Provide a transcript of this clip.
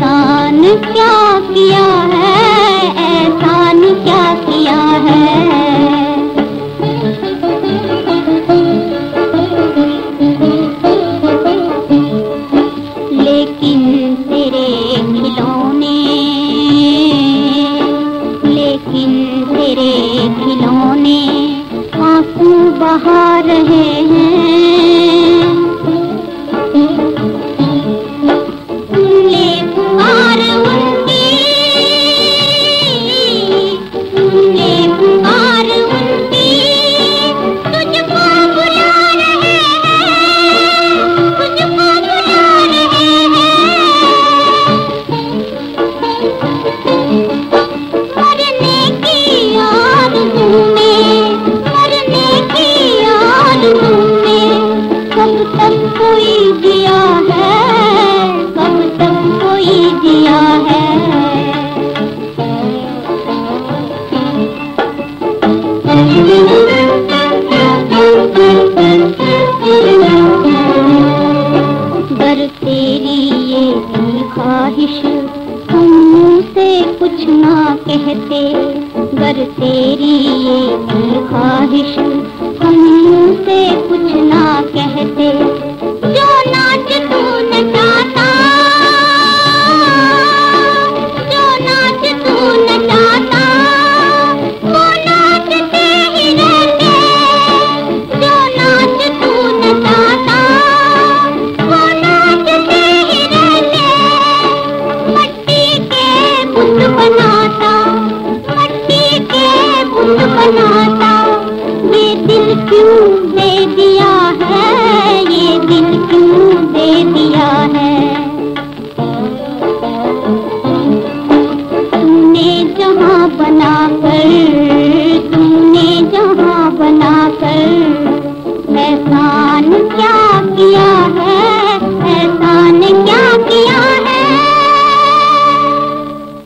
احسان کیا کیا ہے؟ احسان کیا کیا ہے؟ لیکن تیرے کھلونے لیکن تیرے کھلونے آنکھوں بہا رہے بر تیری یہ بھی خواہش تم منہ سے کچھ نہ کہتے بر تیری یہ بھی خواہش تم منہ سے کچھ نہ کہتے مٹی کے بناتا یہ دل کیوں دے دیا ہے؟ یہ دل کیوں دے دیا